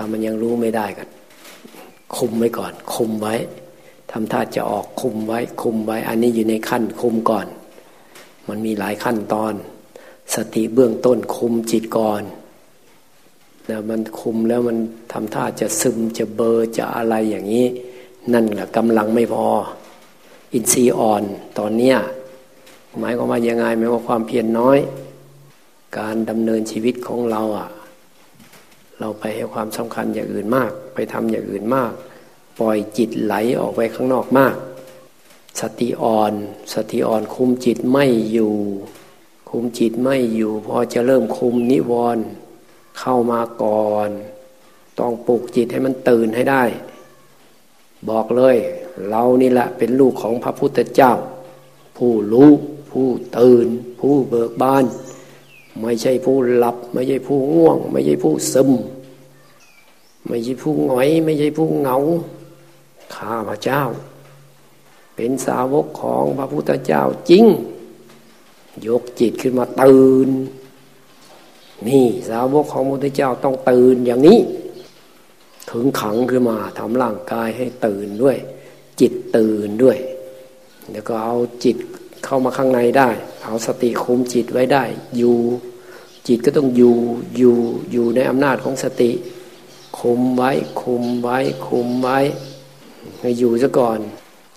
ถ้ามันยังรู้ไม่ได้ก็คุมไว้ก่อน คุมไว้ทำท่าจะออกคุมไว้ คุมไว้ อันนี้อยู่ในขั้นคุมก่อน มันมีหลายขั้นตอน สติเบื้องต้นคุมจิตก่อนนะมันคุมแล้วมันทำท่าจะซึมจะเบอร์จะอะไรอย่างนี้ นั่นแหละกำลังไม่พอ อินทรีย์อ่อนตอนเนี้ยหมายความว่ายังไงหมายว่าความเพียรนน้อย การดำเนินชีวิตของเราอะ เราไปให้ความสำคัญอย่างอื่นมาก ไปทำอย่างอื่นมาก ปล่อยจิตไหลออกไปข้างนอกมาก สติอ่อน สติอ่อนคุมจิตไม่อยู่ คุมจิตไม่อยู่ พอจะเริ่มคุมนิวรณ์เข้ามาก่อน ต้องปลุกจิตให้มันตื่นให้ได้ บอกเลย เรานี่แหละเป็นลูกของพระพุทธเจ้า ผู้รู้ ผู้ตื่น ผู้เบิกบาน ไม่ใช่ผู้หลับ ไม่ใช่ผู้ง่วง ไม่ใช่ผู้ซึม ไม่ใช่ผู้หงอย ไม่ใช่ผู้เหงาข้าพระเจ้า เป็นสาวกของพระพุทธเจ้าจริง ยกจิตขึ้นมาตื่น นี่สาวกของพระพุทธเจ้าต้องตื่นอย่างนี้ ถึงขังขึ้นมาทำร่างกายให้ตื่นด้วย จิตตื่นด้วย แล้วก็เอาจิต เข้ามาข้างในได้ เอาสติคุมจิตไว้ได้ อยู่ จิตก็ต้องอยู่ อยู่ อยู่ในอำนาจของสติ คุมไว้ คุมไว้ คุมไว้ ให้อยู่ซะก่อน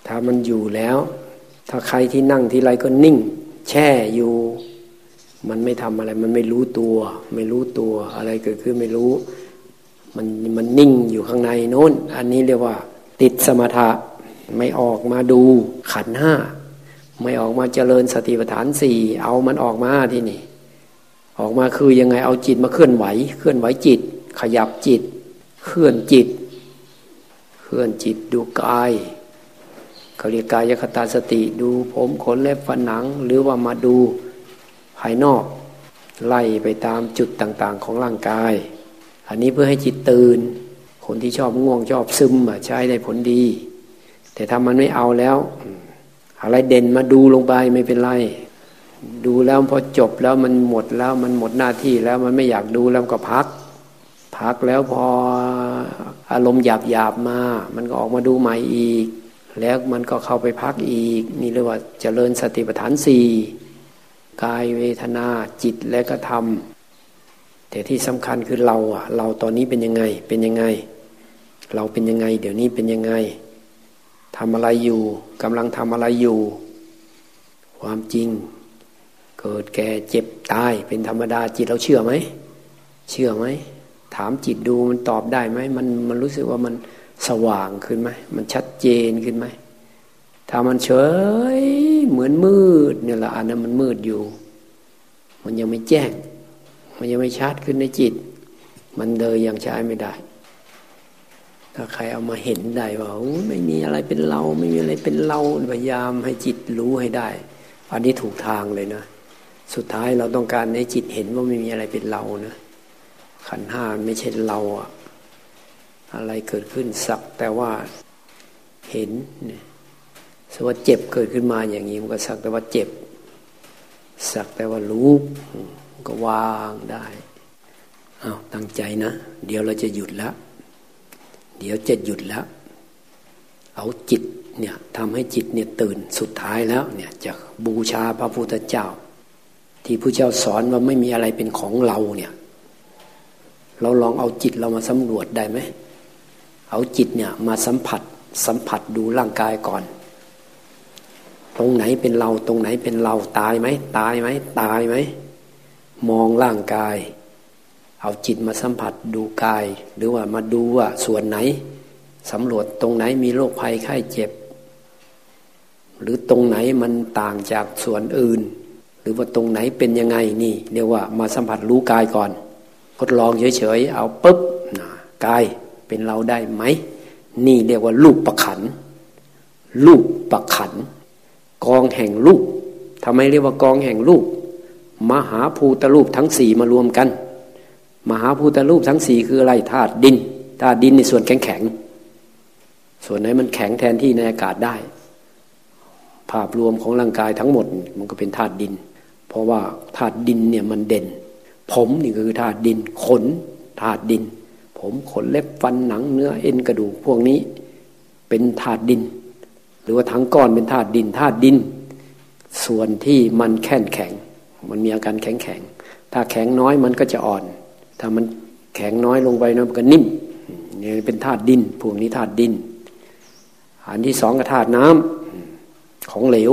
ถ้ามันอยู่แล้ว ถ้าใครที่นั่งที่ไรก็นิ่ง แช่อยู่ มันไม่ทำอะไร มันไม่รู้ตัว ไม่รู้ตัว อะไรเกิดขึ้นไม่รู้ มันมันนิ่งอยู่ข้างในโน้น อันนี้เรียกว่า ติดสมถะไม่ออกมาดูขันห้า ไม่ออกมาเจริญสติปัฏฐานสี่เอามันออกมาที่นี่ ออกมาคือยังไงเอาจิตมาเคลื่อนไหว เคลื่อนไหวจิต ขยับจิต เคลื่อนจิต เคลื่อนจิตดูกายเขาเรียกกายคตาสติดูผมขนเล็บฝันหนัง หรือว่ามาดูภายนอก ไล่ไปตามจุดต่างๆของร่างกาย อันนี้เพื่อให้จิตตื่น คนที่ชอบง่วงชอบซึมใช้ได้ผลดี แต่ถ้ามันไม่เอาแล้ว อะไรเด่นมาดูลงไปไม่เป็นไร ดูแล้วพอจบแล้วมันหมดแล้วมันหมดหน้าที่แล้วมันไม่อยากดูแล้วก็พัก พักแล้วพออารมณ์หยาบหยาบมา มันก็ออกมาดูใหม่อีก แล้วมันก็เข้าไปพักอีก นี่เรียกว่าเจริญสติปัฏฐานสี่กายเวทนาจิตและก็ธรรมแต่ที่สำคัญคือเราอะเราตอนนี้เป็นยังไงเป็นยังไง เราเป็นยังไง เดี๋ยวนี้เป็นยังไง ทำอะไรอยู่กำลังทำอะไรอยู่ ความจริง เกิดแก่เจ็บตายเป็นธรรมดาจิตเราเชื่อไหม เชื่อไหม ถามจิตดูมันตอบได้ไหมมันมันรู้สึกว่ามันสว่างขึ้นไหมมันชัดเจนขึ้นไหมถ้ามันเฉยเหมือนมืดเนี่ยละอันนั้นมันมืดอยู่ มันยังไม่แจ้ง มันยังไม่ชัดขึ้นในจิต มันเลยยังใช้ไม่ได้ ถ้าใครเอามาเห็นได้ว่าไม่มีอะไรเป็นเรา ไม่มีอะไรเป็นเราพยายามให้จิตรู้ให้ได้ อันนี้ถูกทางเลยนะ สุดท้ายเราต้องการให้จิตเห็นว่าไม่มีอะไรเป็นเรานะขันห้าไม่ใช่เราอะอะไรเกิดขึ้นสักแต่ว่าเห็นเนี่ยสว่าเจ็บเกิดขึ้นมาอย่างนี้มันก็สักแต่ว่าเจ็บ สักแต่ว่ารู้ก็วางได้อาตั้งใจนะ เดี๋ยวเราจะหยุดแล้ว เดี๋ยวจะหยุดแล้ว เอาจิตเนี่ยทำให้จิตเนี่ยตื่นสุดท้ายแล้วเนี่ยจะบูชาพระพุทธเจ้า ที่พระเจ้าสอนว่าไม่มีอะไรเป็นของเราเนี่ย เราลองเอาจิตเรามาสำรวจได้ไหมเอาจิตเนี่ยมาสัมผัสสัมผัสดูร่างกายก่อน ตรงไหนเป็นเราตรงไหนเป็นเราตายไหมตายไหมตายไหมมองร่างกาย เอาจิตมาสัมผัสดูกาย หรือว่ามาดูว่าส่วนไหนสำรวจตรงไหนมีโรคภัยไข้เจ็บ หรือตรงไหนมันต่างจากส่วนอื่น หรือว่าตรงไหนเป็นยังไงนี่เรียกว่ามาสัมผัสรู้กายก่อน ทดลองเฉยๆเอาปุ๊บกายเป็นเราได้ไหม นี่เรียกว่าลูกประขันลูกประขันกองแห่งรูปทำไมเรียกว่ากองแห่งรูปมหาภูตรูปทั้งสี่มารวมกัน มหาภูตรูปทั้งสี่คืออะไรธาตุดินธาตุดินในส่วนแข็งแข็งส่วนไหนมันแข็งแทนที่ในอากาศได้ ภาพรวมของร่างกายทั้งหมดมันก็เป็นธาตุดิน เพราะว่าธาตุดินเนี่ยมันเด่น ผมนี่คือธาตุดิน ขนธาตุดินผผมขนเล็บฟันหนังเนื้อเอ็นกระดูกพวกนี้เป็นธาตุดิน หรือว่าทั้งก้อนเป็นธาตุดินธาตุดิน ส่วนที่มันแข็งแข็ง มันมีอาการแข็งแข็ง ถ้าแข็งน้อยมันก็จะอ่อน ถ้ามันแข็งน้อยลงไปนะมันก็นิ่มเนี่ยเป็นธาตุดิน พวกนี้ธาตุดิน อันที่สองก็ธาตุน้ำของเหลว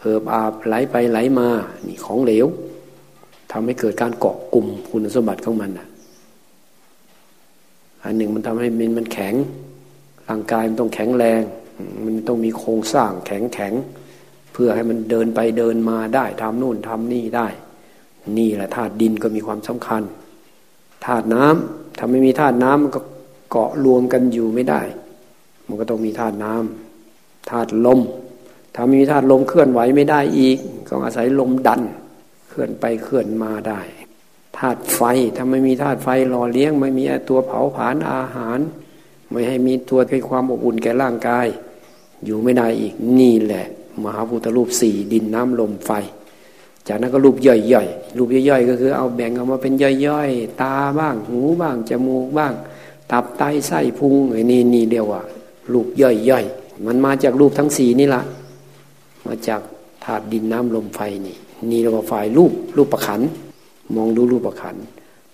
เอิบอาบไหลไปไหลมา นี่ของเหลวทำให้เกิดการเกาะกลุ่มคุณสมบัติของมันอะ อันหนึ่งมันทำให้มันมันแข็ง ร่างกายมันต้องแข็งแรง มันต้องมีโครงสร้างแข็งแข็ง เพื่อให้มันเดินไปเดินมาได้ทำนู่นทำนี่ได้ นี่แหละธาตุดินก็มีความสำคัญธาตุน้ำถ้าไม่มีธาตุน้ำมันก็เกาะรวมกันอยู่ไม่ได้ มันก็ต้องมีธาตุน้ำธาตุลม ถ้าไม่มีธาตุลมเคลื่อนไหวไม่ได้อีก ก็อาศัยลมดัน เคลื่อนไปเคลื่อนมาได้ธาตุไฟถ้าไม่มีธาตุไฟหล่อเลี้ยง ไม่มีตัวเผาผลาญอาหาร ไม่ให้มีตัวให้ความอบอุ่นแก่ร่างกาย อยู่ไม่ได้อีกนี่แหละ มหาพุทธรูปสี่ดินน้ำลมไฟ จากนั้นก็รูปย่อยๆรูปย่อยๆ ก็คือเอาแบ่งออกมาเป็นย่อยๆ ตาบ้าง หูบ้าง จมูกบ้าง ตับไตไส้พุงไอ้นี่นี่เดียวว่ารูปย่อยๆ มันมาจากรูปทั้งสี่นี่ละมาจากธาตุดินน้ำลมไฟนี่ นี่เราฝ่ายรูปรูปประขัน มองดูรูปประขัน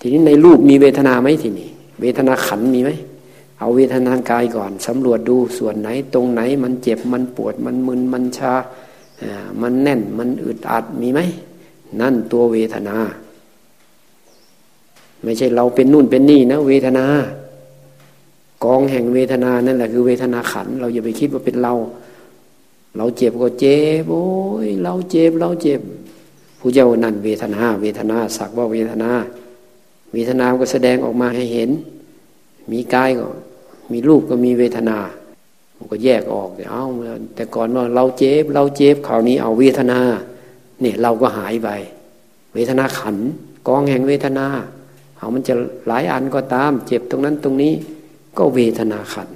ทีนี้ในรูปมีเวทนาไหมทีนี้เวทนาขันมีไหมเอาเวทนากายก่อนสำรวจดูส่วนไหนตรงไหนมันเจ็บมันปวดมันมึนมันชา มันแน่นมันอึดอัดมีไหม นั่นตัวเวทนา ไม่ใช่เราเป็นนู่นเป็นนี่นะเวทนากองแห่งเวทนานั่นแหละคือเวทนาขัน เราอย่าไปคิดว่าเป็นเรา เราเจ็บก็เจ็บโอ้ยเราเจ็บเราเจ็บผู้เจ้านั่นเวทนา เวทนาสักว่าเวทนา เวทนาก็แสดงออกมาให้เห็น มีกายก็ มีรูปก็มีเวทนา มันก็แยกออกเอาแต่ก่อนว่าเราเจ็บเราเจ็บคราวนี้เอาเวทนาเนี่ยเราก็หายไป เวทนาขันกองแห่งเวทนาเอามันจะหลายอันก็ตาม เจ็บตรงนั้นตรงนี้ ก็เวทนาขัน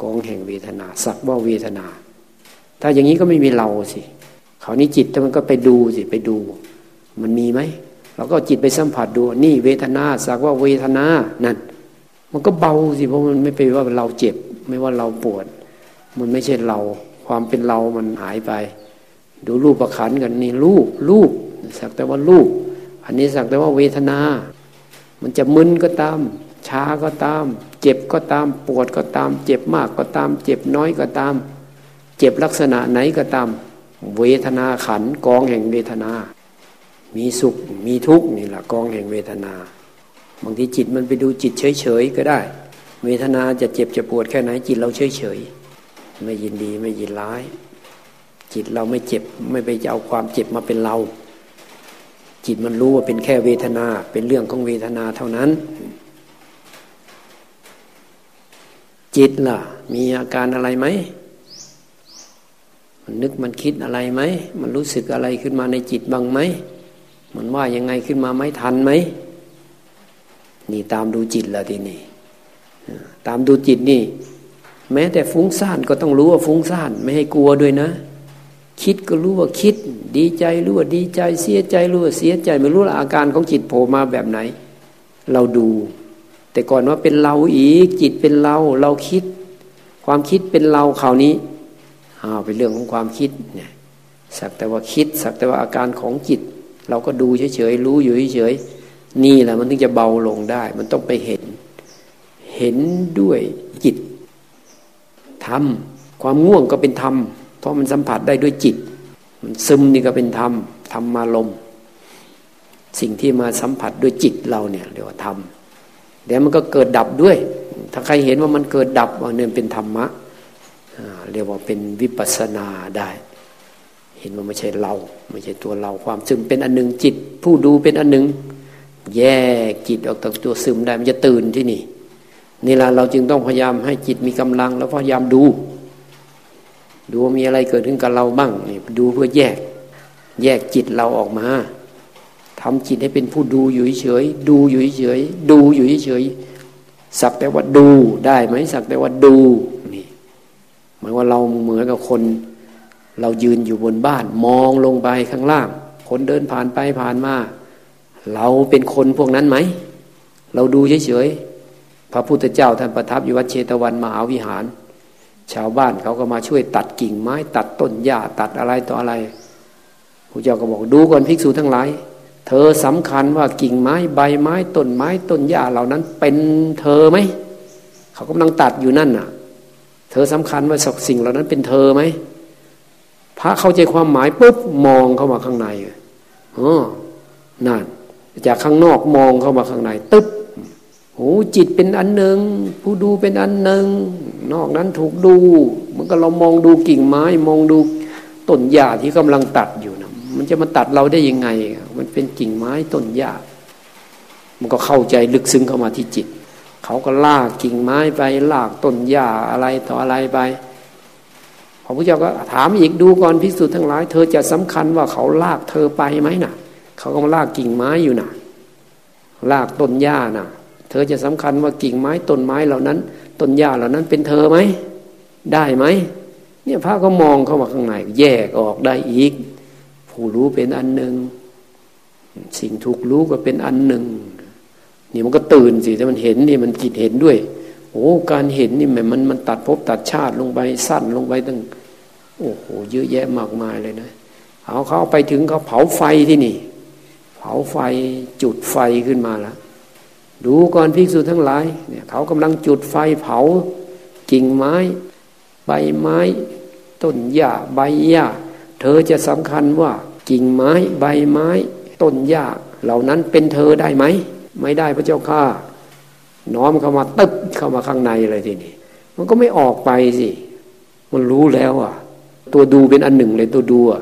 กองแห่งเวทนา สักว่าเวทนา ถ้าอย่างนี้ก็ไม่มีเราสิคราวนี้จิตมันก็ไปดูสิไปดู มันมีไหมเราก็จิตไปสัมผัสดู นี่เวทนา สักว่าเวทนานั่น มันก็เบาสิเพราะมันไม่ไปว่าเราเจ็บ ไม่ว่าเราปวด มันไม่ใช่เรา ความเป็นเรามันหายไป ดูรูปประคันกันนี่รูปรูปสักแต่ว่ารูป อันนี้สักแต่ว่าเวทนา มันจะมึนก็ตามช้าก็ตาม เจ็บก็ตาม ปวดก็ตาม เจ็บมากก็ตาม เจ็บน้อยก็ตาม เจ็บลักษณะไหนก็ตาม เวทนาขันกองแห่งเวทนา มีสุขมีทุกข์นี่แหละกองแห่งเวทนา บางทีจิตมันไปดูจิตเฉยๆก็ได้ เวทนาจะเจ็บจะปวดแค่ไหนจิตเราเฉยเฉยไม่ยินดีไม่ยินร้าย จิตเราไม่เจ็บไม่ไปเอาความเจ็บมาเป็นเรา จิตมันรู้ว่าเป็นแค่เวทนาเป็นเรื่องของเวทนาเท่านั้น จิตล่ะ มีอาการอะไรไหมมันนึกมันคิดอะไรไหมมันรู้สึกอะไรขึ้นมาในจิตบ้างไหมมันว่ายังไงขึ้นมาไม่ทันไหม นี่ตามดูจิตแล้วทีนี้ตามดูจิตนี่ แม้แต่ฟุ้งซ่านก็ต้องรู้ว่าฟุ้งซ่าน ไม่ให้กลัวด้วยนะ คิดก็รู้ว่าคิด ดีใจรู้ว่าดีใจ เสียใจรู้ว่าเสียใจ ไม่รู้ละอาการของจิตโผล่มาแบบไหน เราดู แต่ก่อนว่าเป็นเราอีก จิตเป็นเรา เราคิด ความคิดเป็นเราคราวนี้อ้าวเป็นเรื่องของความคิดเนี่ยสักแต่ว่าคิด สักแต่ว่าอาการของจิต เราก็ดูเฉยๆรู้อยู่เฉยๆ นี่แหละมันถึงจะเบาลงได้ มันต้องไปเห็น เห็นด้วยจิตธรรมความง่วงก็เป็นธรรม เพราะมันสัมผัสได้ด้วยจิต มันซึมนี่ก็เป็นธรรมธรรมมาลม สิ่งที่มาสัมผัสด้วยจิตเราเนี่ยเรียกว่าธรรมเดี๋ยวมันก็เกิดดับด้วย ถ้าใครเห็นว่ามันเกิดดับว่าเนี่ยเป็นธรรมะเรียกว่าเป็นวิปัสนาได้ เห็นว่าไม่ใช่เรา ไม่ใช่ตัวเราความซึมเป็นอันหนึ่งจิต ผู้ดูเป็นอันหนึ่ง แยกจิตออกจากตัวซึมได้มันจะตื่นที่นี่นี่แหละเราจึงต้องพยายามให้จิตมีกำลัง แล้วพยายามดู ดูว่ามีอะไรเกิดขึ้นกับเราบ้างนี่ดูเพื่อแยก แยกจิตเราออกมาทำจิตให้เป็นผู้ดูอยู่เฉยดูอยู่เฉยดูอยู่เฉยสักแต่ว่าดูได้ไหมสักแต่ว่าดูนี่หมายว่าเราเหมือนกับคน เรายืนอยู่บนบ้านมองลงไปข้างล่าง คนเดินผ่านไปผ่านมา เราเป็นคนพวกนั้นไหม เราดูเฉยๆ พระพุทธเจ้าท่านประทับอยู่วัดเชตวันมหาวิหาร ชาวบ้านเขาก็มาช่วยตัดกิ่งไม้ ตัดต้นหญ้าตัดอะไรต่ออะไรพระเจ้าก็บอกดูก่อนภิกษุทั้งหลาย เธอสำคัญว่ากิ่งไม้ใบไม้ต้นไม้ต้นหญ้าเหล่านั้นเป็นเธอไหม เขากำลังตัดอยู่นั่นน่ะ เธอสำคัญว่าสิ่งเหล่านั้นเป็นเธอไหม พระเข้าใจความหมายปุ๊บมองเข้ามาข้างในอ๋อนั่น จากข้างนอกมองเข้ามาข้างใน ตึ๊บโอ้จิตเป็นอันหนึ่งผู้ดูเป็นอันหนึ่งนอกนั้นถูกดูมันก็เรามองดูกิ่งไม้ มองดูต้นหญ้าที่กำลังตัดอยู่นะมันจะมาตัดเราได้ยังไง มันเป็นกิ่งไม้ต้นหญ้ามันก็เข้าใจลึกซึ้งเข้ามาที่จิต เขาก็ลากกิ่งไม้ไปลากต้นหญ้าอะไรต่ออะไรไปพระพุทธเจ้าก็ถามอีกดูก่อนพิสูจน์ทั้งหลาย เธอจะสำคัญว่าเขาลากเธอไปไหมนะ่ะ เขาก็มาลากกิ่งไม้อยู่นะ่ะ ลากต้นหญ้านะ่ะ เธอจะสำคัญว่ากิ่งไม้ต้นไม้เหล่านั้น ต้นหญ้าเหล่านั้นเป็นเธอไหม ได้ไหม เนี่ยพระก็มองเข้ามาข้างในแยกออกได้อีก ผู้รู้เป็นอันหนึ่ง สิ่งถูกรู้ก็เป็นอันหนึ่งนี่มันก็ตื่นสิถ้ามันเห็นนี่มันจิตเห็นด้วย โอ้การเห็นนี่มันมันมันตัดภพตัดชาติลงไปสั้นลงไปตั้งโอ้โหเยอะแยะมากมายเลยนะ เอาเขาไปถึงเขาเผาไฟที่นี่ เผาไฟจุดไฟขึ้นมาแล้วดูก่อนภิกษุทั้งหลายเนี่ยเขากำลังจุดไฟเผากิ่งไม้ ใบไม้ ต้นหญ้าใบหญ้า เธอจะสำคัญว่ากิ่งไม้ใบไม้ ต้นหญ้า เหล่านั้นเป็นเธอได้ไหม ไม่ได้พระเจ้าข้าน้อมเข้ามาตึบเข้ามาข้างในเลยทีนี้มันก็ไม่ออกไปสิ มันรู้แล้วอะ ตัวดูเป็นอันหนึ่งเลยตัวดูอะ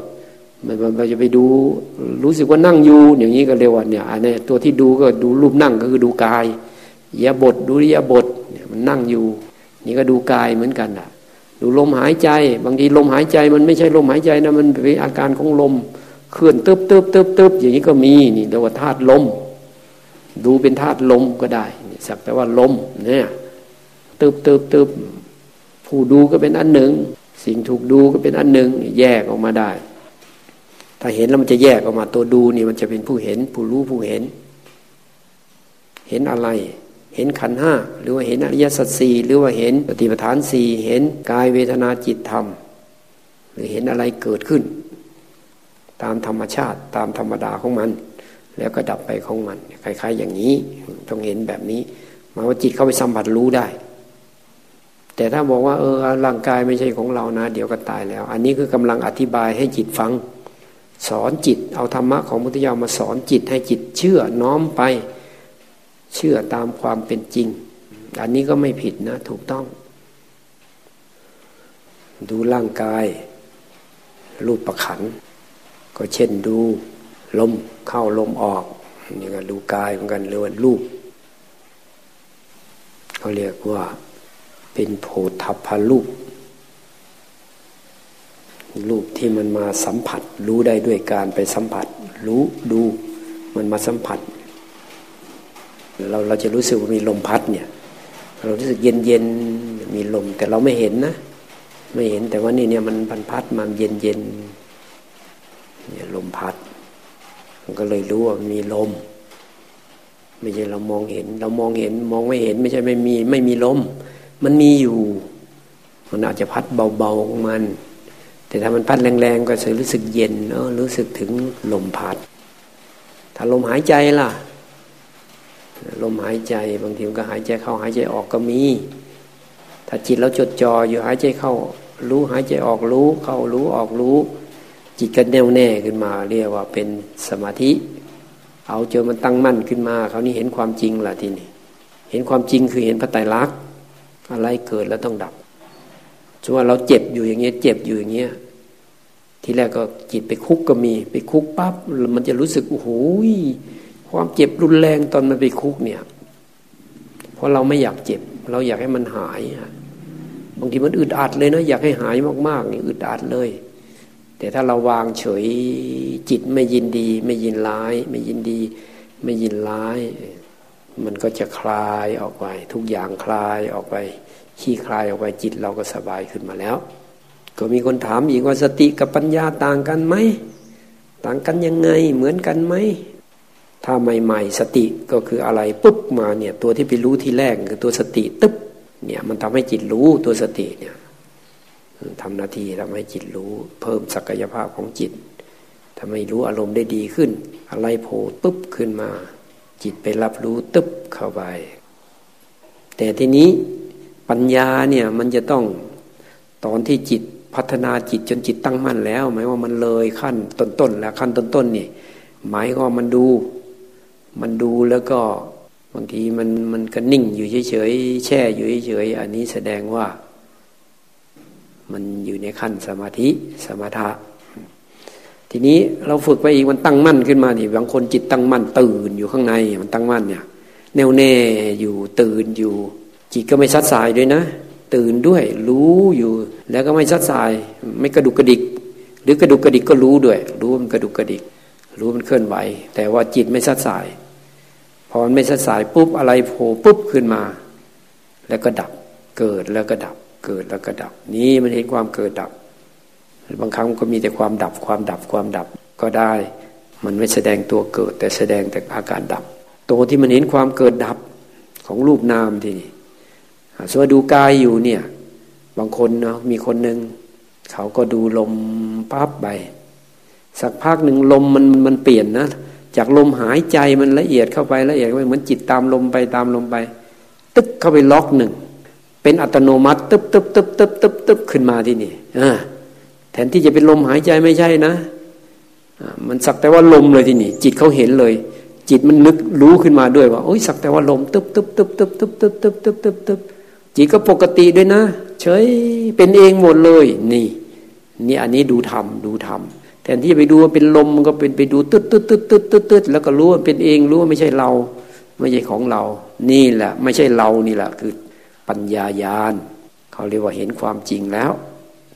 มันมันจะไปดูรู้สึกว่านั่งอยู่อย่างนี้ก็เรียกว่าเนี่ยอันนี้ตัวที่ดูก็ดูรูปนั่งก็คือดูกายยาบทดูยาบทเนี่ยมันนั่งอยู่ นี่ก็ดูกายเหมือนกันอะ ดูลมหายใจ บางทีลมหายใจมันไม่ใช่ลมหายใจนะมันเป็นอาการของลมเคลื่อนตึบตึบตึบตึบอย่างนี้ก็มีนี่เรียกว่าธาตุลม ดูเป็นธาตุลมก็ได้สักแต่ว่าลมเนี่ยตึบตึบตึบผู้ดูก็เป็นอันหนึ่ง สิ่งถูกดูก็เป็นอันหนึ่งแยกออกมาได้ ถ้าเห็นแล้วมันจะแยกออกมาตัวดูนี่มันจะเป็นผู้เห็น ผู้รู้ผู้เห็น เห็นอะไร เห็นขันห้าหรือว่าเห็นอริยสัจสี่หรือว่าเห็นปฏิปทานสี่เห็นกายเวทนาจิตธรรม หรือเห็นอะไรเกิดขึ้น ตามธรรมชาติตามธรรมดาของมัน แล้วก็ดับไปของมัน คล้าย ๆ อย่างนี้ต้องเห็นแบบนี้มาว่าจิตเข้าไปสัมผัสรู้ได้แต่ถ้าบอกว่าเออร่างกายไม่ใช่ของเรานะ เดี๋ยวก็ตายแล้ว อันนี้คือกำลังอธิบายให้จิตฟัง สอนจิต เอาธรรมะของพุทธเจ้ามาสอนจิตให้จิตเชื่อน้อมไปเชื่อตามความเป็นจริง อันนี้ก็ไม่ผิดนะ ถูกต้อง ดูร่างกาย รูปประขัน ก็เช่นดูลมเข้าลมออกนี่ก็ดูกายเหมือนกันเรียกว่ารูปเขาเรียกว่าเป็นโพธพารูป รูปที่มันมาสัมผัส รู้ได้ด้วยการไปสัมผัส รู้ดูมันมาสัมผัส เราเราจะรู้สึกว่ามีลมพัดเนี่ย เรารู้สึกเย็นเย็นมีลมแต่เราไม่เห็นนะ ไม่เห็นแต่ว่านี่เนี่ยมันพันพัดมันเย็นเย็นเนี่ยลมพัด มันก็เลยรู้ว่ามีลม ไม่ใช่เรามองเห็น เรามองเห็นมองไม่เห็น ไม่ใช่ไม่มีไม่มีลม มันมีอยู่ มันอาจจะพัดเบาๆของมัน แต่ถ้ามันพัดแรงๆก็จะรู้สึกเย็นเนาะรู้สึกถึงลมพัด ถ้าลมหายใจล่ะ ลมหายใจบางทีมันก็หายใจเข้าหายใจออกก็มี ถ้าจิตเราจดจ่ออยู่หายใจเข้ารู้หายใจออกรู้เข้ารู้ออกรู้ จิตก็แน่วแน่ขึ้นมา เรียกว่าเป็นสมาธิ เอาจนมันตั้งมั่นขึ้นมาเขานี่เห็นความจริงล่ะทีนี้เห็นความจริงคือเห็นพระไตรลักษณ์อะไรเกิดแล้วต้องดับ สมมติว่าเราเจ็บอยู่อย่างเงี้ย เจ็บอยู่อย่างเงี้ย ทีแรกก็จิตไปคุกก็มี ไปคุกปั๊บมันจะรู้สึกโอ้โหความเจ็บรุนแรงตอนมันไปคุกเนี่ยเพราะเราไม่อยากเจ็บ เราอยากให้มันหายบางทีมันอึดอัดเลยนะอยากให้หายมากๆนี่อึดอัดเลย แต่ถ้าเราวางเฉยจิตไม่ยินดี ไม่ยินร้าย ไม่ยินดี ไม่ยินร้าย มันก็จะคลายออกไป ทุกอย่างคลายออกไปขี้คลายออกไปจิตเราก็สบายขึ้นมาแล้ว ก็มีคนถามอีกว่าสติกับปัญญาต่างกันไหมต่างกันยังไงเหมือนกันไหมถ้าใหม่ๆสติก็คืออะไรปุ๊บมาเนี่ยตัวที่ไปรู้ที่แรกคือตัวสติตึ๊บเนี่ยมันทำให้จิตรู้ตัวสติเนี่ยทำหน้าที่ทำให้จิตรู้ เพิ่มศักยภาพของจิตทำให้รู้อารมณ์ได้ดีขึ้น อะไรโผล่ปุ๊บขึ้นมา จิตไปรับรู้ตึ๊บเข้าไป แต่ทีนี้ปัญญาเนี่ยมันจะต้องตอนที่จิตพัฒนาจิตจนจิตตั้งมั่นแล้ว หมายว่ามันเลยขั้นต้นๆแล้วขั้นต้นๆนี่หมายก็มันดู มันดูแล้วก็บางทีมันมันก็นิ่งอยู่เฉยๆแช่อยู่เฉยๆอันนี้แสดงว่า มันอยู่ในขั้นสมาธิสมาธะ ทีนี้เราฝึกไปอีกมันตั้งมั่นขึ้นมานี่บางคนจิตตั้งมั่นตื่นอยู่ข้างในมันตั้งมั่นเนี่ย แน่วแน่อยู่ตื่นอยู่ จิตก็ไม่ซัดสายด้วยนะ ตื่นด้วยรู้อยู่ แล้วก็ไม่ซัดสาย ไม่กระดุกกระดิก หรือกระดุกกระดิกก็รู้ด้วย รู้มันกระดุกกระดิก รู้มันเคลื่อนไหว แต่ว่าจิตไม่ซัดสาย พอมันไม่สายปุ๊บอะไรโผล่ปุ๊บขึ้นมา แล้วก็ดับ เกิดแล้วก็ดับ เกิดแล้วก็ดับ นี้มันเห็นความเกิดดับ บางครั้งก็มีแต่ความดับความดับความดับก็ได้ มันไม่แสดงตัวเกิด แต่แสดงแต่อาการดับ ตัวที่มันเห็นความเกิดดับของรูปนามทีนี้ส่วนดูกายอยู่เนี่ยบางคนเนาะมีคนหนึ่งเขาก็ดูลมปั๊บไปสักพักหนึ่งลมมันมันเปลี่ยนนะ จากลมหายใจมันละเอียดเข้าไปละเอียดไปเหมือนจิตตามลมไปตามลมไป ตึ๊บเข้าไปล็อกหนึ่งเป็นอัตโนมัติตึ๊บตึ๊บตึ๊บตึ๊บตึ๊บตึ๊บขึ้นมาที่นี่แท นที่จะเป็นลมหายใจไม่ใช่นะ มันสักแต่ว่าลมเลยทีนี่จิตเขาเห็นเลย จิตมันนึกรู้ขึ้นมาด้วยว่าโอ้ยสักแต่ว่าลมตึ๊บตึ๊บตึ๊บตึ๊บตึ๊บตึ๊บตึ๊บตึ๊บตึ๊บตึ๊บจิตก็ปกติด้วยนะ เฉยเป็นเองหมดเลย นี่ นี่อันนี้ดูธรรมดูธรรมแทนที่จะไปดูว่าเป็นลมมันก็เป็นไปดูตึ๊ดตึ๊ดตึ๊ดตึ๊ดตึ๊ดตึ๊ดแล้วก็รู้ว่าเป็นเองรู้ว่าไม่ใช่เรา ไม่ใช่ของเรา นี่แหละ ไม่ใช่เรานี่แหละคือปัญญายาณเขาเรียกว่าเห็นความจริงแล้ว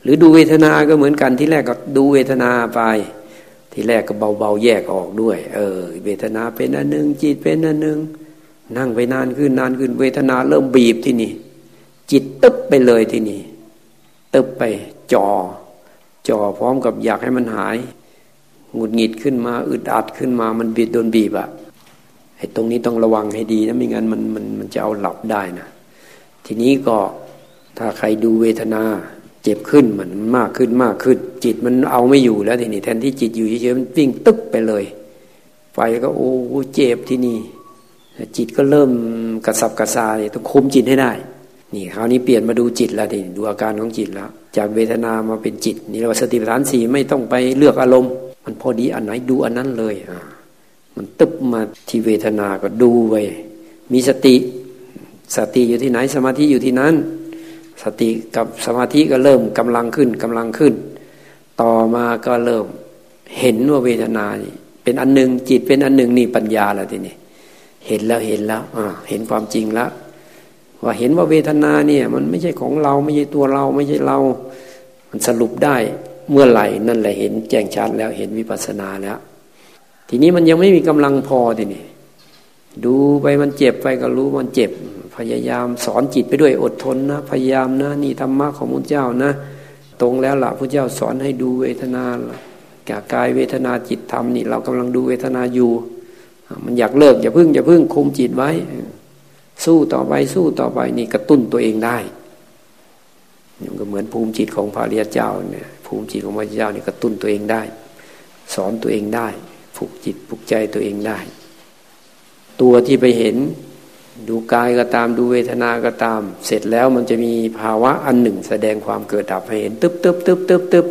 หรือดูเวทนาก็เหมือนกันที่แรกก็ดูเวทนาไป ที่แรกก็เบาๆแยกออกด้วย เออ เวทนาเป็นอันหนึ่งจิตเป็นอันหนึ่งนั่งไปนานขึ้นนานขึ้นเวทนาเริ่มบีบที่นี่ จิตตึ๊บไปเลยที่นี่ตึ๊บไปจ่อจ่อพร้อมกับอยากให้มันหายหงุดหงิดขึ้นมาอึดอัดขึ้นมามันบีบโดนบีบอะไอ้ตรงนี้ต้องระวังให้ดีนะไม่งั้นมันมันมันจะเอาหลับได้นะทีนี้ก็ถ้าใครดูเวทนา เจ็บขึ้นมันมากขึ้นมากขึ้น จิตมันเอาไม่อยู่แล้วทีนี้แทนที่จิตอยู่เฉยๆมันวิ่งตึ๊บไปเลย ไฟก็โอ้เจ็บที่นี่ จิตก็เริ่มกระสับกระส่ายต้องคุมจิตให้ได้ นี่คราวนี้เปลี่ยนมาดูจิตแล้วดิดูอาการของจิตแล้ว จากเวทนามาเป็นจิต นี่เราสติปัฏฐานสีไม่ต้องไปเลือกอารมณ์ มันพอดีอันไหนดูอันนั้นเลยอ่ามันตึ๊บมาที่เวทนาก็ดูไว้มีสติ สติอยู่ที่ไหนสมาธิอยู่ที่นั้น สติกับสมาธิก็เริ่มกำลังขึ้นกำลังขึ้น ต่อมาก็เริ่มเห็นว่าเวทนาเป็นอันหนึ่งจิตเป็นอันหนึ่งนี่ปัญญาแล้วทีนี้เห็นแล้วเห็นแล้วอ่าเห็นความจริงแล้วว่าเห็นว่าเวทนาเนี่ยมันไม่ใช่ของเราไม่ใช่ตัวเราไม่ใช่เรา มันสรุปได้เมื่อไหร่นั่นแหละเห็นแจ้งชัดแล้วเห็นวิปัสสนาแล้ว ทีนี้มันยังไม่มีกำลังพอทีนี้ดูไปมันเจ็บไปก็รู้มันเจ็บ พยายามสอนจิตไปด้วยอดทนนะ พยายามนะ นี่ธรรมะของพระเจ้านะ ตรงแล้วล่ะพระเจ้าสอนให้ดูเวทนาแก่กายเวทนาจิตธรรมนี่เรากำลังดูเวทนาอยู่ มันอยากเลิกอย่าพึ่งอย่าพึ่งคุมจิตไว้ สู้ต่อไปสู้ต่อไปนี่กระตุ้นตัวเองได้มันก็เหมือนภูมิจิตของพระริยเจ้าเนี่ยภูมิจิตของพระเจ้านี่กระตุ้นตัวเองได้ สอนตัวเองได้ผูกจิตผูกใจตัวเองได้ ตัวที่ไปเห็น ดูกายก็ตามดูเวทนาก็ตาม เสร็จแล้วมันจะมีภาวะอันหนึ่ง แสดงความเกิดดับให้เห็นตึ๊บตึ๊บตึ๊บตึ๊บตึ๊บ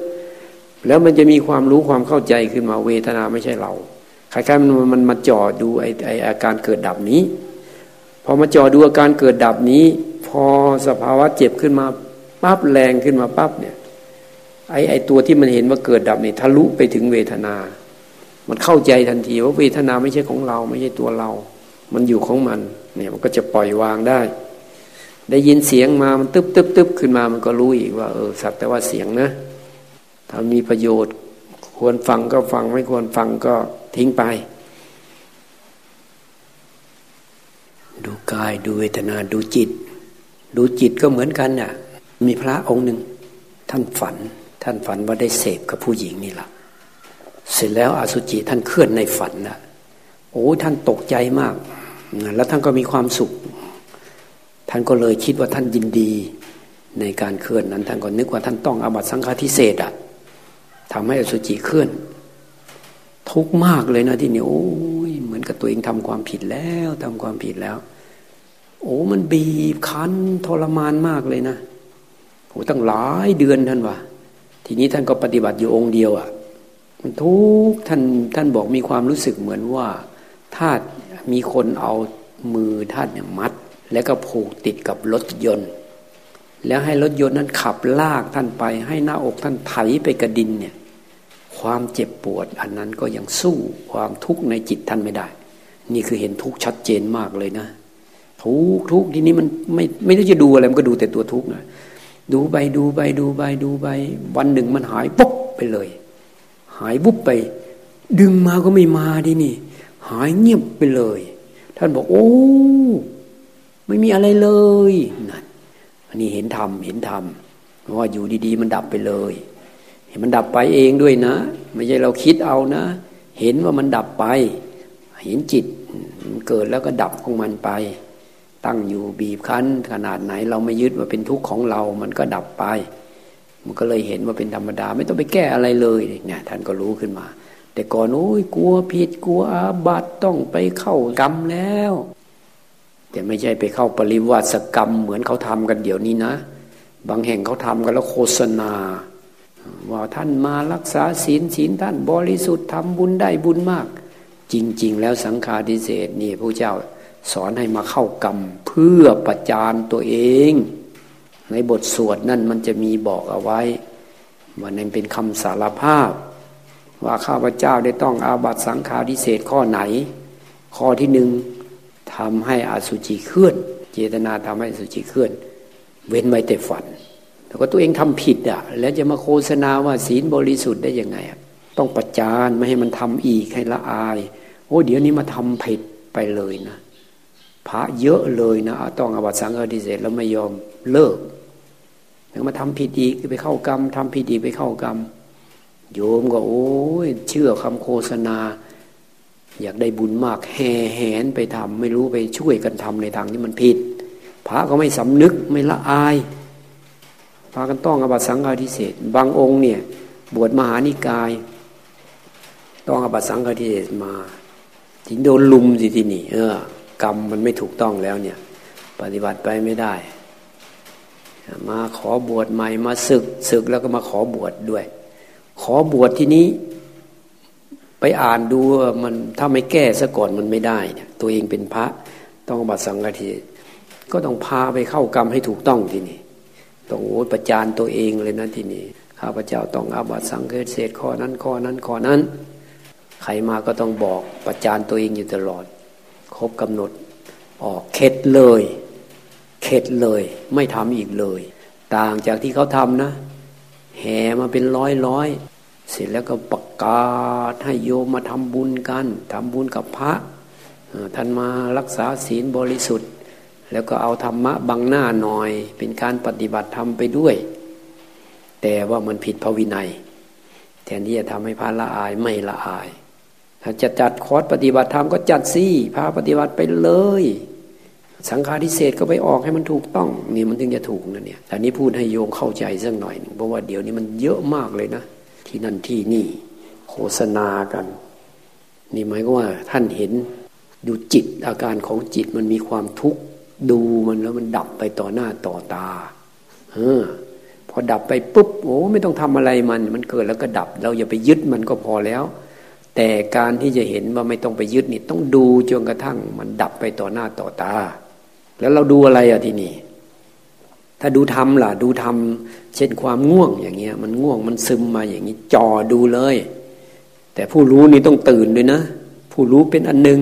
แล้วมันจะมีความรู้ความเข้าใจขึ้นมาเวทนาไม่ใช่เราคล้ายๆมันมันมาจ่อดูไอไออาการเกิดดับนี้ พอมาจอดูอาการเกิดดับนี้ พอสภาวะเจ็บขึ้นมาปั๊บแรงขึ้นมาปั๊บเนี่ยไอไอตัวที่มันเห็นว่าเกิดดับนี่ทะลุไปถึงเวทนา มันเข้าใจทันทีว่าเวทนาไม่ใช่ของเรา ไม่ใช่ตัวเรา มันอยู่ของมัน เนี่ยมันก็จะปล่อยวางได้ ได้ยินเสียงมามันตึ๊บตึ๊บตึ๊บขึ้นมามันก็รู้อีกว่าเออสักแต่ว่าเสียงนะ ถ้ามีประโยชน์ ควรฟังก็ฟังไม่ควรฟังก็ทิ้งไป ดูกายดูเวทนาดูจิต ดูจิตก็เหมือนกันน่ะ มีพระองค์หนึ่งท่านฝัน ท่านฝันว่าได้เสพกับผู้หญิงนี่แหละเสร็จแล้วอสุจิท่านเคลื่อนในฝันน่ะโอ้ท่านตกใจมาก แล้วท่านก็มีความสุข ท่านก็เลยคิดว่าท่านยินดีในการเคลื่อนนั้น ท่านก็นึกว่าท่านต้องอาบัตสังฆาทิเศษอะทำให้อสุจิเคลื่อน ทุกมากเลยนะที่นี่โอ้ยเหมือนกับตัวเองทำความผิดแล้วทำความผิดแล้ว โอ้มันบีบคั้นทรมานมากเลยนะโอ้ตั้งหลายเดือนท่านว่าทีนี้ท่านก็ปฏิบัติอยู่องค์เดียวอะ่ะมันทุกท่านท่านบอกมีความรู้สึกเหมือนว่าถ้า มีคนเอามือท่านเนี่ยมัด แล้วก็ผูกติดกับรถยนต์ แล้วให้รถยนต์นั้นขับลากท่านไป ให้หน้าอกท่านไถไปกระดินเนี่ยความเจ็บปวด อันนั้นก็ยังสู้ความทุกข์ในจิตท่านไม่ได้ นี่คือเห็นทุกข์ชัดเจนมากเลยนะ ทุกทุกทีนี้มันไม่ไม่ได้จะดูอะไรมันก็ดูแต่ตัวทุกข์นะดูไปดูไปดูไปดูไปวันหนึ่งมันหายปุ๊บไปเลย หายวุบไป ดึงมาก็ไม่มาดินี่ หายเงียบไปเลย ท่านบอกโอ้ ไม่มีอะไรเลยนั่นอันนี้เห็นธรรมเห็นธรรมว่าอยู่ดีๆ มันดับไปเลย เห็นมันดับไปเองด้วยนะ ไม่ใช่เราคิดเอานะ เห็นว่ามันดับไป เห็นจิตมันเกิดแล้วก็ดับของมันไป ตั้งอยู่บีบคั้น ขนาดไหนเราไม่ยึดว่าเป็นทุกข์ของเรา มันก็ดับไป มันก็เลยเห็นว่าเป็นธรรมดา ไม่ต้องไปแก้อะไรเลยเนี่ยท่านก็รู้ขึ้นมา แต่ก่อนโอ้ยกลัวผิดกลัวอาบัตต้องไปเข้ากรรมแล้ว แต่ไม่ใช่ไปเข้าปริวัติกรรม เหมือนเขาทำกันเดี๋ยวนี้นะ บางแห่งเขาทำกันแล้วโฆษณา ว่าท่านมารักษาศีลศีลท่านบริสุทธิ์ทำบุญได้บุญมาก จริง ๆ แล้วสังฆาทิเศษนี่พระเจ้าสอนให้มาเข้ากรรมเพื่อประจานตัวเอง ในบทสวดนั่นมันจะมีบอกเอาไว้ว่านั่นเป็นคำสารภาพ ว่าข้าพเจ้าได้ต้องอาบัตสังฆาทิเศษข้อไหน ข้อที่หนึ่งทำให้อสุจิเคลื่อน เจตนาทำให้อสุจิเคลื่อน เว้นไว้แต่ฝันแต่ก็ตัวเองทำผิดอะ แล้วจะมาโฆษณาว่าศีลบริสุทธิ์ได้ยังไงต้องประจานไม่ให้มันทำอีกให้ละอาย โอ้เดี๋ยวนี้มาทำผิดไปเลยนะพระเยอะเลยนะต้องอวัตสังฆทิเศษแล้วไม่ยอมเลิกแล้วมาทำผิดอีกไปเข้ากรรมทำผิดอีกไปเข้ากรรม โยมก็โอ้ยเชื่อคำโฆษณา อยากได้บุญมากแห่แหนไปทำไม่รู้ไปช่วยกันทำในทางที่มันผิด พระก็ไม่สำนึกไม่ละอาย พากันต้องอบัตสังฆทิเศษบางองค์เนี่ย บวชมหานิกาย ต้องอบัตสังฆทิเศษมาถึงโดนลุมสิที่นี่เออกรรมมันไม่ถูกต้องแล้วเนี่ย ปฏิบัติไปไม่ได้ มาขอบวชใหม่มาศึกศึกแล้วก็มาขอบวชดด้วย ขอบวชที่นี้ ไปอ่านดูมันถ้าไม่แก้ซะก่อนมันไม่ได้เนี่ยตัวเองเป็นพระต้องบัตรสังฆทิก็ต้องพาไปเข้ากรรมให้ถูกต้องที่นี้ต้องโอ้ประจานตัวเองเลยนะที่นี้ข้าพเจ้าต้องอาบัตสังฆเศษข้อนั้นข้อนั้นข้อนั้น ใครมาก็ต้องบอกประจานตัวเองอยู่ตลอด ครบกำหนดออกเข็ดเลย เข็ดเลย ไม่ทำอีกเลย ต่างจากที่เขาทำนะ แห่มาเป็นร้อยร้อยเสร็จแล้วก็ประกาศให้โยมมาทำบุญกันทำบุญกับพระท่านมารักษาศีลบริสุทธิ์ แล้วก็เอาธรรมะบังหน้าหน่อย เป็นการปฏิบัติธรรมไปด้วย แต่ว่ามันผิดพระวินัย แทนที่จะทำให้พระละอายไม่ละอาย ถ้าจะจัดคอร์สปฏิบัติธรรมก็จัดสิพาปฏิบัติไปเลย สังฆาทิเศษก็ไปออกให้มันถูกต้องนี่มันถึงจะถูกนะเนี่ยแต่นี้พูดให้โยมเข้าใจสักหน่อยเพราะว่าเดี๋ยวนี้มันเยอะมากเลยนะ ที่นั่นที่นี่โฆษณากัน นี่หมายว่าท่านเห็นดูจิตอาการของจิตมันมีความทุกข์ดูมันแล้วมันดับไปต่อหน้าต่อตาเออพอดับไปปุ๊บโอ้ไม่ต้องทำอะไรมัน มันเกิดแล้วก็ดับ เราอย่าไปยึดมันก็พอแล้ว แต่การที่จะเห็นว่าไม่ต้องไปยึดนี่ต้องดูจนกระทั่งมันดับไปต่อหน้าต่อตา แล้วเราดูอะไรอะที่นี่ถ้าดูทำล่ะ ดูทำเช่นความง่วงอย่างเงี้ย มันง่วงมันซึมมาอย่างนี้จอดูเลย แต่ผู้รู้นี่ต้องตื่นด้วยนะ ผู้รู้เป็นอันหนึ่ง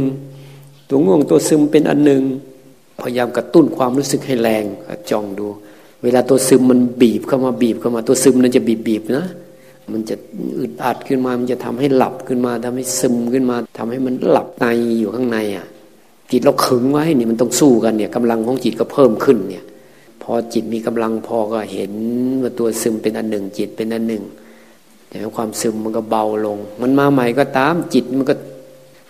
ตัวง่วงตัวซึมเป็นอันหนึ่งพยายามกระตุ้นความรู้สึกให้แรงจ้องดู เวลาตัวซึมมันบีบเข้ามาบีบเข้ามาตัวซึมนั้นจะบีบบีบนะมันจะอึดอัดขึ้นมา มันจะทำให้หลับขึ้นมาทำให้ซึมขึ้นมาทำให้มันหลับในอยู่ข้างในอะ จิตเราขึงไว้นี่มันต้องสู้กันเนี่ยกำลังของจิตก็เพิ่มขึ้นเนี่ย พอจิตมีกำลังพอก็เห็นว่าตัวซึมเป็นอันหนึ่ง จิตเป็นอันหนึ่งแต่ความซึมมันก็เบาลง มันมาใหม่ก็ตามจิตมันก็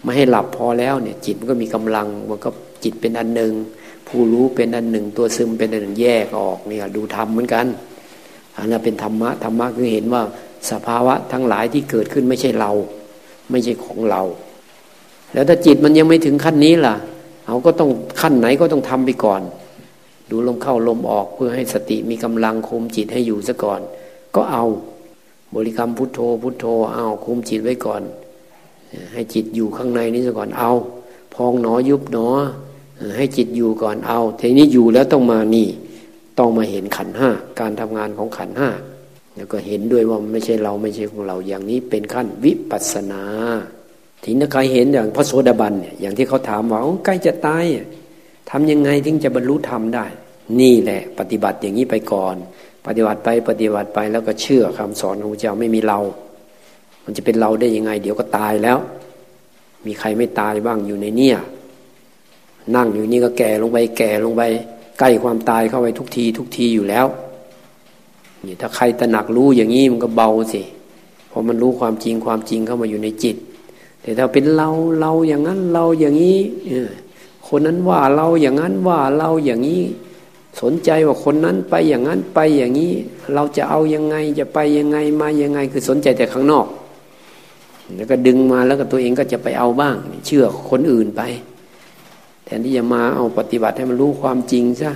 ไม่ให้หลับพอแล้วเนี่ย จิตมันก็มีกำลังมันก็จิตเป็นอันหนึ่ง ผู้รู้เป็นอันหนึ่ง ตัวซึมเป็นอันหนึ่งแยกออกเนี่ยดูธรรมเหมือนกันอันนั้นเป็นธรรมะธรรมะคือเห็นว่าสภาวะทั้งหลายที่เกิดขึ้นไม่ใช่เรา ไม่ใช่ของเรา แล้วถ้าจิตมันยังไม่ถึงขั้นนี้ล่ะ เอาก็ต้องขั้นไหนก็ต้องทำไปก่อน ดูลมเข้าลมออกเพื่อให้สติมีกำลังคุมจิตให้อยู่ซะก่อน ก็เอาบริกรรมพุทโธ พุทโธเอาคุมจิตไว้ก่อน ให้จิตอยู่ข้างในนี้ซะก่อนเอา พองหนอยุบหนอ ให้จิตอยู่ก่อนเอาทีนี้อยู่แล้วต้องมานี่ ต้องมาเห็นขันห้าการทำงานของขันห้าแล้วก็เห็นด้วยว่าไม่ใช่เราไม่ใช่ของเราอย่างนี้เป็นขั้นวิปัสนา ทีนี้ใครเห็นอย่างพระโสดาบันเนี่ยอย่างที่เขาถามว่าใกล้จะตายทำยังไงถึงจะบรรลุธรรมได้ นี่แหละ ปฏิบัติอย่างนี้ไปก่อน ปฏิบัติไปปฏิบัติไปแล้วก็เชื่อคำสอนของพระเจ้าไม่มีเรา มันจะเป็นเราได้ยังไง เดี๋ยวก็ตายแล้ว มีใครไม่ตายบ้างอยู่ในเนี่ย นั่งอยู่นี่ก็แก่ลงไปแก่ลงไป ใกล้ความตายเข้าไปทุกที ทุกทีอยู่แล้วนี่ถ้าใครตระหนักรู้อย่างนี้มันก็เบาสิพอมันรู้ความจริงความจริงเข้ามาอยู่ในจิต แต่ถ้าเป็นเราเราอย่างนั้นเราอย่างนี้คนนั้นว่าเราอย่างนั้นว่าเราอย่างนี้ สนใจว่าคนนั้นไปอย่างนั้นไปอย่างนี้ เราจะเอายังไงจะไปยังไงมายังไง คือสนใจแต่ข้างนอก แล้วก็ดึงมาแล้วก็ตัวเองก็จะไปเอาบ้าง เชื่อคนอื่นไป แทนที่จะมาเอาปฏิบัติให้มันรู้ความจริงซะ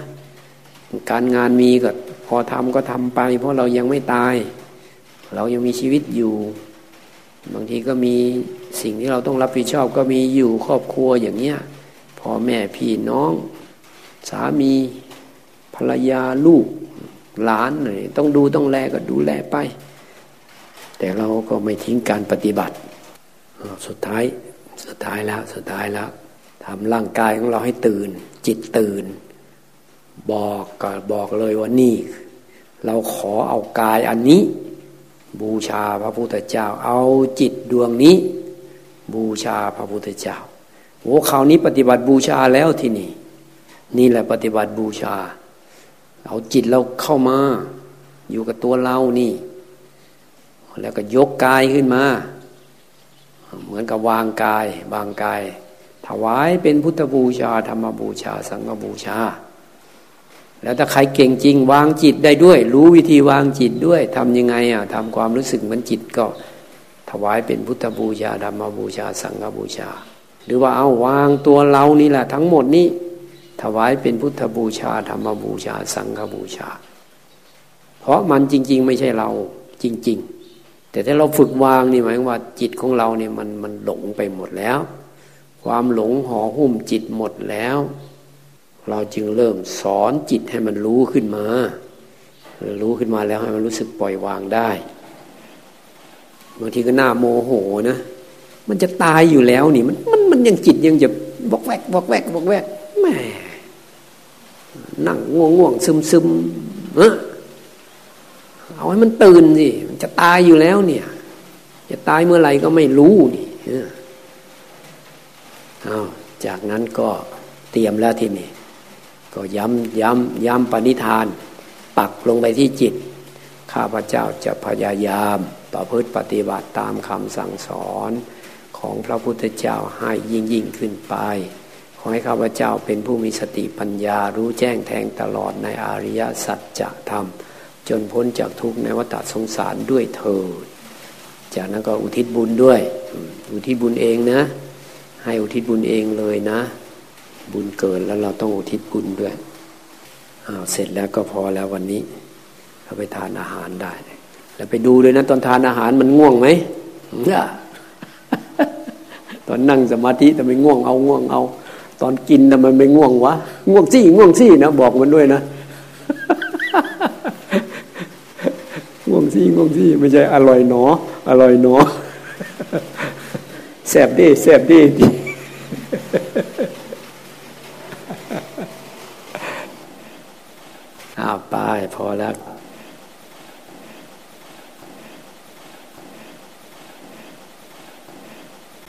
การงานมีก็พอทำก็ทำไป เพราะเรายังไม่ตาย เรายังมีชีวิตอยู่ บางทีก็มี สิ่งที่เราต้องรับผิดชอบก็มีอยู่ครอบครัวอย่างเนี้ยพ่อแม่พี่น้อง สามีภรรยาลูกหลานหน่อยต้องดูต้องแลก็ดูแลไป แต่เราก็ไม่ทิ้งการปฏิบัติ สุดท้ายสุดท้ายแล้วสุดท้ายแล้วทำร่างกายของเราให้ตื่น จิตตื่น บอกก็บอกเลยว่านี่ เราขอเอากายอันนี้ บูชาพระพุทธเจ้าเอาจิตดวงนี้ บูชาพระพุทธเจ้าโอ้คราวนี้ปฏิบัติบูชาแล้วที่นี่ นี่แหละปฏิบัติบูชา เอาจิตเราเข้ามา อยู่กับตัวเรานี่ แล้วก็ยกกายขึ้นมา เหมือนกับวางกาย วางกาย ถวายเป็นพุทธบูชา ธรรมบูชา สังฆบูชา แล้วถ้าใครเก่งจริง วางจิตได้ด้วย รู้วิธีวางจิตด้วยทำยังไงอะทำความรู้สึกเหมือนจิตก็ วายเป็นพุทธบูชาธรรมบูชา สังฆบูชา หรือว่าเอาวางตัวเรานี่แหละทั้งหมดนี้ ถวายเป็นพุทธบูชาธรรมบูชา สังฆบูชา เพราะมันจริง ๆ ไม่ใช่เราจริง ๆ แต่ถ้าเราฝึกวางนี่หมายว่าจิตของเราเนี่ยมันมันหลงไปหมดแล้ว ความหลงห่อหุ้มจิตหมดแล้ว เราจึงเริ่มสอนจิตให้มันรู้ขึ้นมา รู้ขึ้นมาแล้วให้มันรู้สึกปล่อยวางได้างทีก็หน้าโมโหนะมันจะตายอยู่แล้วนี่มันมันมันยังจิตยังจะบอกแวกบอกแวกบอกแวกแม่นั่งง่วงง่วงซึมซึมเออเอาให้มันตื่นสิมันจะตายอยู่แล้วเนี่ย จะตายเมื่อไหร่ก็ไม่รู้นี่อาจากนั้นก็เตรียมแล้วที่นี่ก็ย้ำย้ำย้ำปณิธาน ปักลงไปที่จิต ข้าพเจ้าจะพยายาม ประพฤติปฏิบัติตามคำสั่งสอนของพระพุทธเจ้าให้ยิ่งยิ่งขึ้นไป ขอให้ข้าพเจ้าเป็นผู้มีสติปัญญารู้แจ้งแทงตลอดในอริยสัจธรรม จนพ้นจากทุกข์ในวัฏสงสารด้วยเถิดจากนั้นก็อุทิศบุญด้วย อุทิศบุญเองนะ ให้อุทิศบุญเองเลยนะ บุญเกิดแล้วเราต้องอุทิศบุญด้วยอ้าวเสร็จแล้วก็พอแล้ววันนี้เราไปทานอาหารได้ แล้วไปดูเลยนะตอนทานอาหารมันง่วงไหมเนี่ยตอนนั่งสมาธิทำไมง่วงเอาง่วงเอา ตอนกินทำไมไม่ง่วงวะง่วงซี่ง่วงซี่นะบอกมันด้วยนะง่วงซี่ง่วงซี่ไม่ใช่อร่อยหนอ อร่อยหนอแสบดีแสบดีอ้าวไปพอแล้ว